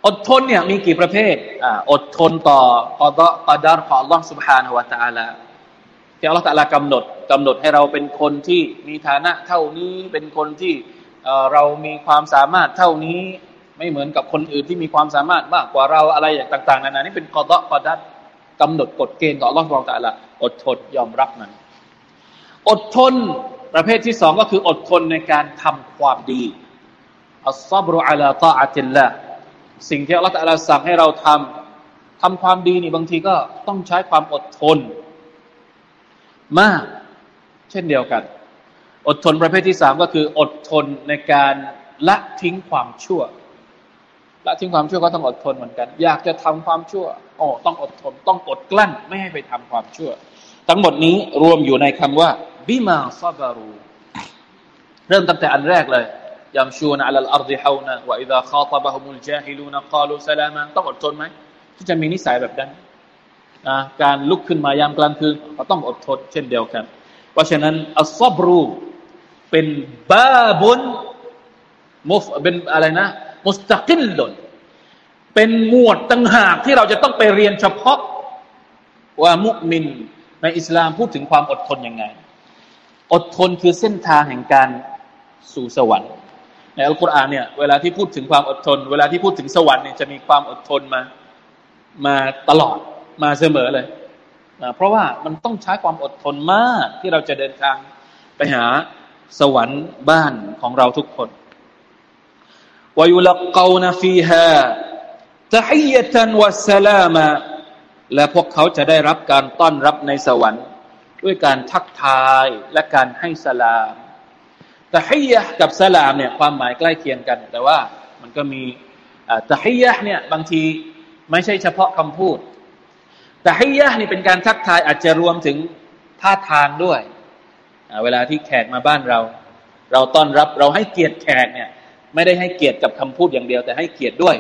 อดทนเนี่ยมีกี่ประเภทอ่าอดทนต่อคอดะกอดารของ Allah سبحانه และ تعالى ที่ Allah تعالى กำหนดกำหนดให้เราเป็นคนที่มีฐานะเท่านี้ เป็นคนที่เรามีความสามารถเท่านี้ ไม่เหมือนกับคนอื่นที่มีความสามารถมากกว่าเราอะไรอย่างต่าง ๆนานานี่เป็นกอดะกอดัรกำหนดกฎเกณฑ์ต่อ Allah ของตะละอดทนยอมรับมัน อดทนประเภทที่สองก็คืออดทนในการทำความดีอัลซับรุอัลาตาอัติลละสิ่งที่อัลลอฮฺสั่งให้เราทำทำความดีนี่บางทีก็ต้องใช้ความอดทน มาก เช่นเดียวกัน อดทนประเภทที่สามก็คือ อดทนในการละทิ้งความชั่ว ละทิ้งความชั่วก็ต้องอดทนเหมือนกัน อยากจะทำความชั่วโอ๋อต้องอดทน ต้องอดกลั้น ไม่ให้ไปทำความชั่ว ทั้งหมดนี้รวมอยู่ในคำว่าبما صبرواเริ่มตั้งแต่อันแรกเลยيمشون على الأرض هونا وإذا خاطبهم الجاهلون قالوا سلاماต้องอดทนไหมที่จะมีนิสัยแบบนั้นนะการลุกขึ้นมายามกลางคืนก็ต้องอดทนเช่นเดียวกัน เพราะฉะนั้นالصبرเป็นบาบุนมุฟเป็นอะไรนะ มุสตะกิลลนเป็นหมวดต่างหากที่เราจะต้องไปเรียนเฉพาะว่ามุมิน ในอิสลามพูดถึงความอดทนยังไง อดทนคือเส้นทางแห่งการสู่สวรรค์ ในอัลกุรอานเนี่ยเวลาที่พูดถึงความอดทน เวลาที่พูดถึงสวรรค์เนี่ยจะมีความอดทนมามาตลอดมาเสมอเลยนะเพราะว่ามันต้องใช้ความอดทนมากที่เราจะเดินทางไปหาสวรรค์บ้านของเราทุกคน วยุลกาวนฟีฮาตะฮียตันวะสลามะและพวกเขาจะได้รับการต้อนรับในสวรรค์ ด้วยการทักทายและการให้สลามตะฮียะกับสลามเนี่ยความหมายใกล้เคียงกัน แต่ว่ามันก็มีตะฮียะเนี่ยบางทีไม่ใช่เฉพาะคำพูดตะฮียะนี่เป็นการทักทายอาจจะรวมถึงท่าทางด้วย เวลาที่แขกมาบ้านเรา เราต้อนรับเราให้เกียรติแขกเนี่ย ไม่ได้ให้เกียรติกับคำพูดอย่างเดียว แต่ให้เกียรติด้วย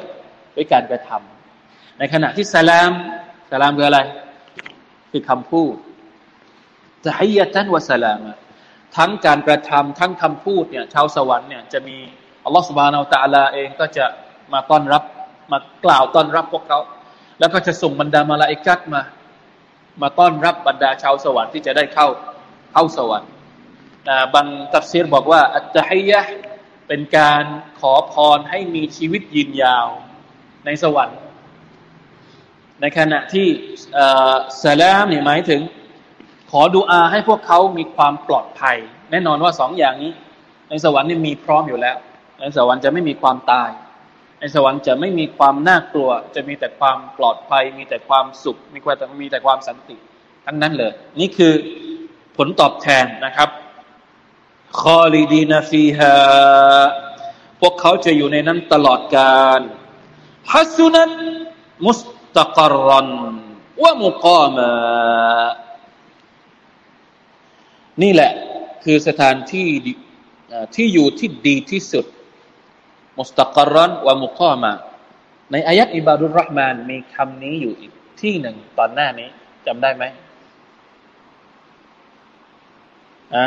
ด้วยการกระทำในขณะที่สลามสลามคืออะไร คือคำพูดจะให้ยะตันวะสลามทั้งการกระทำทั้งคำพูดเนี่ยชาวสวรรค์เนี่ยจะมีอัลลอฮฺสุบานาอัลตะลาเองก็จะมาต้อนรับมากล่าวต้อนรับพวกเขา แล้วก็จะส่งบรรดามาลาอิกัดมา มาต้อนรับบรรดาชาวสวรรค์ที่จะได้เข้าเข้าสวรรค์บางตัฟซีรบอกว่าอัตตะฮียะ เป็นการขอพรให้มีชีวิตยืนยาวในสวรรค์ ในขณะที่สลามเนี่ยหมายถึง ขอดูอาให้พวกเขามีความปลอดภัย แน่นอนว่าสองอย่างนี้ ในสวรรค์นี่มีพร้อมอยู่แล้ว ในสวรรค์จะไม่มีความตาย ในสวรรค์จะไม่มีความน่ากลัว จะมีแต่ความปลอดภัย มีแต่ความสุข มีแต่มีแต่ความสันติ ทั้งนั้นเลย นี่คือผลตอบแทนนะครับ คอลีดีนาฟีฮาพวกเขาจะอยู่ในนั้นตลอดกาลฮัสุนันมุสตะกรันวะมุกามานี่แหละคือสถานที่ที่อยู่ที่ดีที่สุด มุสตะกรันวะมุกามาในอายัดอิบาดุลรห์มานมีคำนี้อยู่อีกที่หนึ่งตอนหน้านี้จำได้ไหมอะ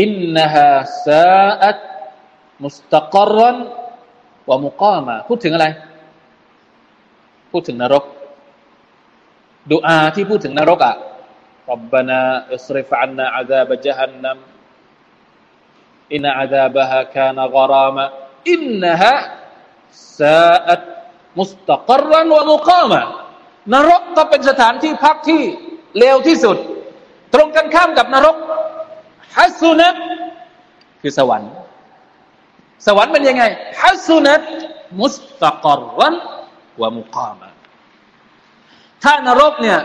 อินนาฮซาอัตมุสตะกรอนวะมุกามาพูดถึงอะไร พูดถึงนรกดูอาที่พูดถึงนรกอะ่ะรับบานาอิสริฟอันนาอาดาบะจฮันนัมอินอาดาบะฮะคานกรามะอินนาะซาอัตมุสตะกรอนวะมุกามะนรกก็เป็นสถานที่พักที่เลวที่สุด ตรงกันข้ามกับนรก ฮัสุนัตคือสวรรค์ สวรรค์เป็นยังไงฮัสุนัตมุสตะกรันวะมุกามะถ้านรกเนี่ย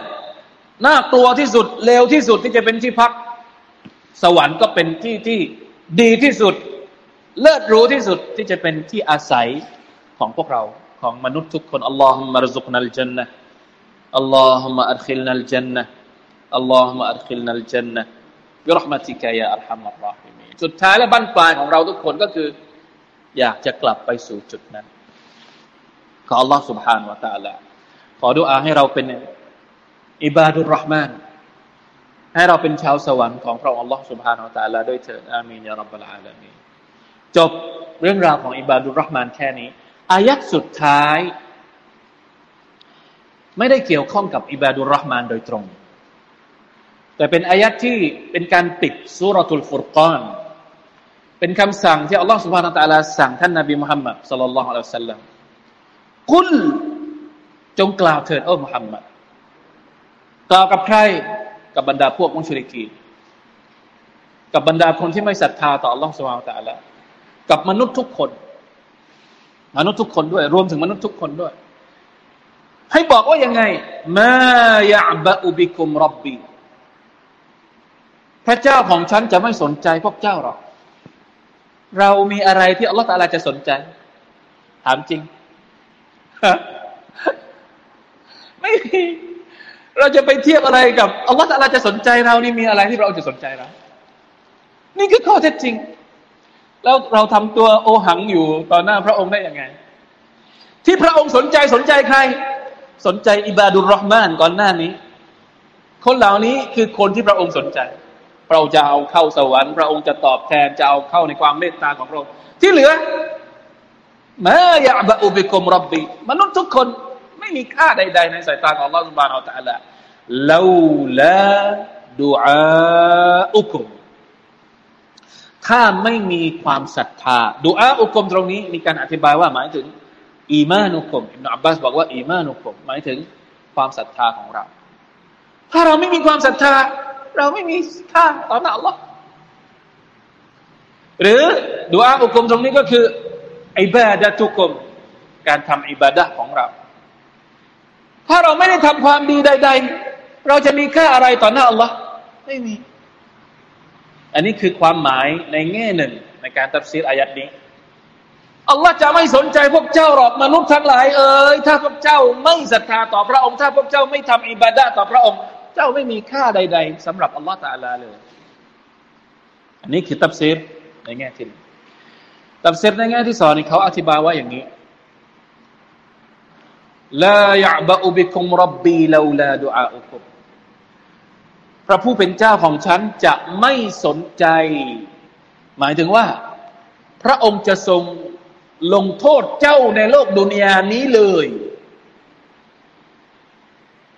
น่ากลัวที่สุดเลวที่สุดที่จะเป็นที่พัก สวรรค์ก็เป็นที่ที่ดีที่สุด เลิศรู้ที่สุดที่จะเป็นที่อาศัยของพวกเราของมนุษย์ทุกคนอัลลอฮุมะรซุกนัลจันนะอัลลอฮุมะอัดคิลนัลจันนะอัลลอฮุมะอัดคิลนัลจันนะ บิรหมติกยาอัลฮัมมัลลอฮิมีสุดท้ายและบั้นปลายของเราทุกคนก็คือ อยากจะกลับไปสู่จุดนั้นขออัลลอฮ์ سبحانه และ تعالى ขอดุอาให้เราเป็นอิบาดุลรห์มานให้เราเป็นชาวสวรรค์ของพระองค์ Allah سبحانه และ تعالى ด้วยเถิดอามีนยารับบลอาลามีจบเรื่องราวของอิบาดุลรห์มานแค่นี้ อายัดสุดท้าย ไม่ได้เกี่ยวข้องกับอิบาดุลรห์มานโดยตรง แต่เป็นอายัดที่เป็นการปิดสุรทูลฟุรกอน เป็นคำสั่งที่อัลลอฮฺสุบฮานาตะลาสั่งท่านนาบีมุฮัมมัดสลลัลลอฮุอะลัยฮิสัลลัมกุลจงกล่าวเถิดโอ้มุฮัมมัดกล่าวกับใครกับบรรดาพวกมุชริกีกับบรรดาคนที่ไม่ศรัทธาต่ออัลลอฮฺสุบฮานาตะลากับมนุษย์ทุกคน มนุษย์ทุกคนด้วย รวมถึงมนุษย์ทุกคนด้วย ให้บอกว่ายังไงมายะบะอุบิคุมรับบี พระเจ้าของฉันจะไม่สนใจพวกเจ้าหรอก เรามีอะไรที่อัลลอฮฺตาลาจะสนใจ ถามจริง ไม่มีเราจะไปเทียบอะไรกับอัลลอฮฺอะไรจะสนใจเรานี่มีอะไรที่เราจะสนใจเรา นี่คือข้อเท็จจริง แล้วเราทำตัวโอหังอยู่ต่อหน้าพระองค์ได้ยังไง ที่พระองค์สนใจสนใจใคร สนใจอิบาดุลรอฮ์มานก่อนหน้านี้ คนเหล่านี้คือคนที่พระองค์สนใจ เราจะเอาเข้าสวรรค์พระองค์จะตอบแทนจะเอาเข้าในความเมตตาของพระองค์ที่เหลือมายาบะอุบิคมรบบีมนุษย์ทุกคนไม่มีค่าใด ๆ ในสายตาของอัลลอฮฺสุบานอัลตะละลาละดูอาอุคุมถ้าไม่มีความศรัทธาดูอาอุคุมตรงนี้มีการอธิบายว่าหมายถึงอีมานุคุมอิบนาอับบาสบอกว่าอีมานุคุมหมายถึงความศรัทธาของเรา ถ้าเราไม่มีความศรัทธา เราไม่มีค่าต่อหน้าอัลลอฮ์หรือดูอาอุกุมตรงนี้ก็คืออิบาดะตุกุมการทำอิบาดะของเรา ถ้าเราไม่ได้ทำความดีใด ๆ เราจะมีค่าอะไรต่อหน้าอัลลอฮ์ไม่มี อันนี้คือความหมายในแง่หนึ่งในการตัดสินอายัดนี้อัลลอฮ์จะไม่สนใจพวกเจ้าหรอกมนุษย์ทั้งหลายเอ่ยถ้าพวกเจ้าไม่ศรัทธาต่อพระองค์ ถ้าพวกเจ้าไม่ทำอิบาดะต่อพระองค์ เจ้าไม่มีค่าใด ๆสำหรับอัลลอฮ์ตาลาเลย อันนี้คือตับซีรในแง่ที่ตับซีรในแง่ที่สองนี่เขาอธิบายว่าอย่างนี้ลายะบะอุบิคุมรับบีลาลาดูอาอุคุมพระผู้เป็นเจ้าของฉันจะไม่สนใจ หมายถึงว่า พระองค์จะทรงลงโทษเจ้าในโลกดุนยานี้เลย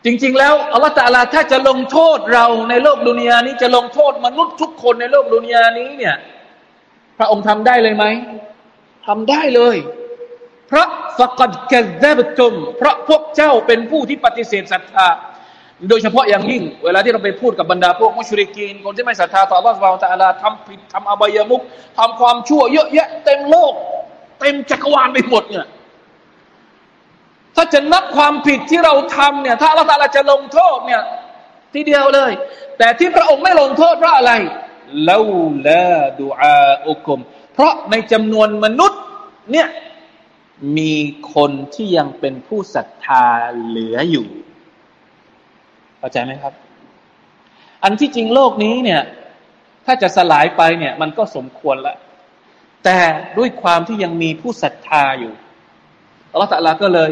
จริง ๆ แล้วอัลลอฮฺตาลาถ้าจะลงโทษเราในโลกดุนยานี้จะลงโทษมนุษย์ทุกคนในโลกดุนยานี้เนี่ย พระองค์ทำได้เลยไหมทำได้เลย เพราะฟักดกซบตุมเพราะพวกเจ้าเป็นผู้ที่ปฏิเสธศรัทธาโดยเฉพาะอย่างยิ่ง เวลาที่เราไปพูดกับบรรดาพวกมุชริกีนคนที่ไม่ศรัทธาต่อพระสุบานตะลาทำผิดทำอบายมุกทำความชั่วเยอะแยะเต็มโลก เต็มจักรวาลไปหมดเนี่ย ถ้าจะนับความผิดที่เราทำเนี่ย ถ้าเราตาลจะลงโทษเนี่ย ทีเดียวเลย แต่ที่พระองค์ไม่ลงโทษเพราะอะไรลาลาดูอาอุกุมเพราะในจำนวนมนุษย์เนี่ยมีคนที่ยังเป็นผู้ศรัทธาเหลืออยู่เข้าใจไหมครับ อันที่จริงโลกนี้เนี่ย ถ้าจะสลายไปเนี่ย มันก็สมควรล้วแต่ด้วยความที่ยังมีผู้ศรัทธาอยู่อัลลอฮฺตะลาก็เลย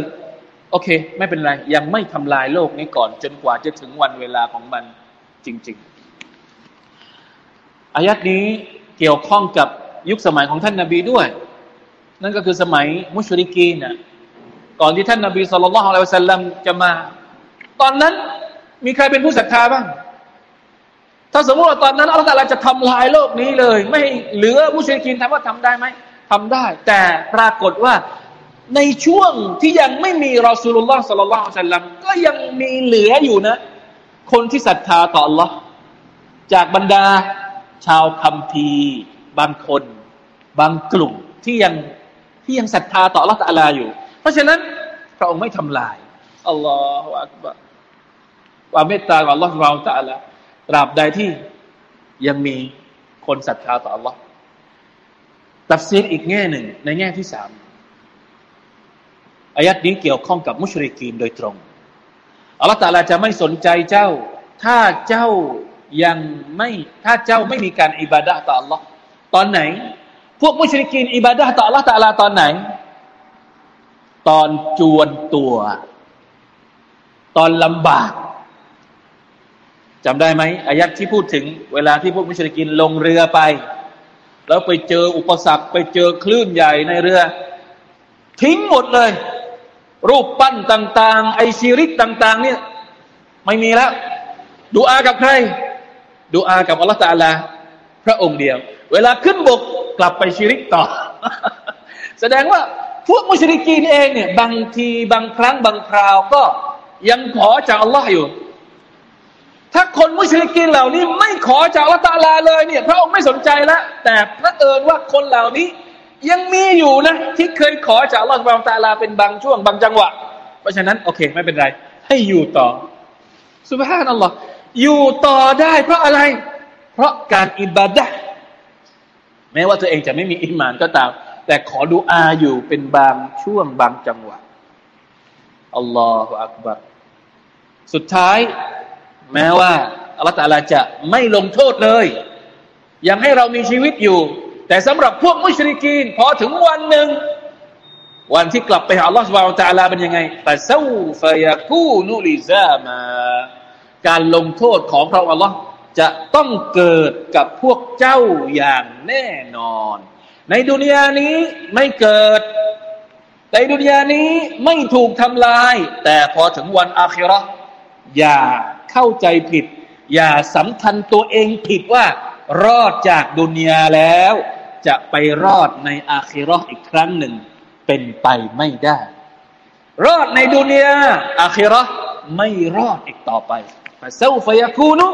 โอเค ไม่เป็นไร ยังไม่ทำลายโลกนี้ก่อน จนกว่าจะถึงวันเวลาของมันจริง ๆ อายัดนี้เกี่ยวข้องกับยุคสมัยของท่านนาบีด้วย นั่นก็คือสมัยมุชริกีนะก่อนที่ท่านนาบีสุลต่านละฮ์อัลสัลลัมจะมา ตอนนั้นมีใครเป็นผู้ศรัทธาบ้าง ถ้าสมมติว่าตอนนั้นอัลลอฮฺจะทำลายโลกนี้เลย ไม่เหลือมุชริกีนถามว่าทำได้ไหมทำได้ แต่ปรากฏว่า ในช่วงที่ยังไม่มีรอสูลุลลอฮ์สัลลัลลอฮุอะลัยฮิลัมก็ยังมีเหลืออยู่นะ คนที่ศรัทธาต่อ Allah จากบรรดาชาวคัมภีร์บางคน บางกลุ่มที่ยังที่ยังศรัทธาต่อ Allah ตะลาอยู่ เพราะฉะนั้นพระองค์ไม่ทำลายอัลลอฮฺอักบะความเมตตาของ Allah เราตะลาตราบใดที่ยังมีคนศรัทธาต่อ Allah ตัดสินอีกแง่หนึ่งในแง่ที่สาม อายัดนี้เกี่ยวข้องกับมุชริกีนโดยตรง อัลลอฮฺตาลาจะไม่สนใจเจ้า ถ้าเจ้ายังไม่ถ้าเจ้าไม่มีการอิบาดะต่อ Allah ตอนไหน พวกมุชริกีนอิบาดะต่อ Allah ตาลาตอนไหน ตอนจวนตัว ตอนลำบากจำได้ไหมอายัดที่พูดถึงเวลาที่พวกมุชริกินลงเรือไป แล้วไปเจออุปสรรค ไปเจอคลื่นใหญ่ในเรือ ทิ้งหมดเลย รูปปั้นต่าง ๆ ไอชีริกต่าง ๆ เนี่ย ไม่มีแล้วดูอากับใครดูอากับอัลลอฮฺตาลา พระองค์เดียว เวลาขึ้นบกกลับไปชีริกต่อ แสดงว่าพวกมุชริกีนเองเนี่ย บางทีบางครั้งบางคราวก็ยังขอจากอัลลอฮ์อยู่ ถ้าคนมุชริกีนเหล่านี้ ไม่ขอจากอัลลอฮฺตาลาเลยเนี่ย พระองค์ไม่สนใจแล้วแต่พระเอิญว่าคนเหล่านี้ ยังมีอยู่นะ ที่เคยขอจากอัลลอฮฺสุบานตาลาเป็นบางช่วงบางจังหวะ เพราะฉะนั้นโอเค ไม่เป็นไร ให้อยู่ต่อสุบฮานัลลอฮ์อยู่ต่อได้ เพราะอะไร เพราะการอิบาดะแม้ว่าตัวเองจะไม่มีอิมานก็ตาม แต่ขอดูอาอยู่เป็นบางช่วงบางจังหวะอัลลอฮฺอักบัรสุดท้าย แม้ว่าอัลลอฮฺตาลาจะไม่ลงโทษเลย ยังให้เรามีชีวิตอยู่ แต่สำหรับพวกมุชริกีน พอถึงวันหนึ่ง วันที่กลับไปหาอัลลอฮฺสุบไบร์ตะลาเป็นยังไงฟาซูฟยาคูนุลิซามา การลงโทษของพระอัลลอฮ์จะต้องเกิดกับพวกเจ้าอย่างแน่นอน ในดุนยานี้ไม่เกิด ในดุนยานี้ไม่ถูกทำลาย แต่พอถึงวันอาคิรออย่าเข้าใจผิด อย่าสำคัญตัวเองผิดว่ารอดจากดุนยาแล้ว จะไปรอดในอาคิรออีกครั้งหนึ่ง เป็นไปไม่ได้ รอดในดุนยาอาคิรอไม่รอดอีกต่อไปฟาซูฟยาคูนุ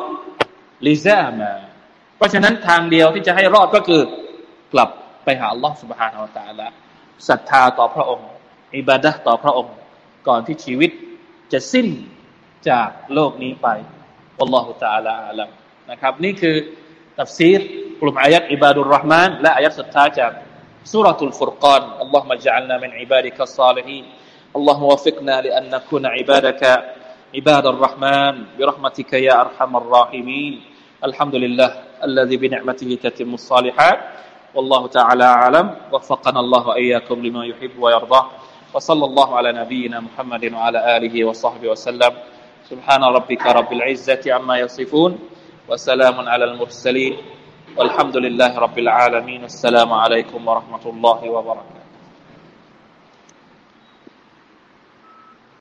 ลิซามาเพราะฉะนั้นทางเดียวที่จะให้รอดก็คือ กลับไปหาอัลลอฮ์ سبحانه และ تعالى ศรัทธาต่อพระองค์ อิบาดะต่อพระองค์ ก่อนที่ชีวิตจะสิ้นจากโลกนี้ไปอัลลอฮฺ تعالى อาลัมนะครับ นี่คือตัฟซีร กลุ่มอายัดอิบาดุลรห์มานและอายัดสุดท้ายจากสุรทูลฟุรกานอัลลอฮฺมะจัลนามินอิบาดิกัสซาลิฮีน اللهم وفقنا لأن نكون عبادك عباد الرحمن برحمتك يا أرحم الراحمين الحمد لله الذي بنعمته تتم الصالحات والله تعالى أعلم وفقنا الله وإياكم لما يحب ويرضى وصلى الله على نبينا محمد وعلى آله وصحبه وسلم سبحان ربك رب العزة عما يصفون وسلام على المرسلين والحمد لله رب العالمين. السلام عليكم ورحمة الله وبركاته.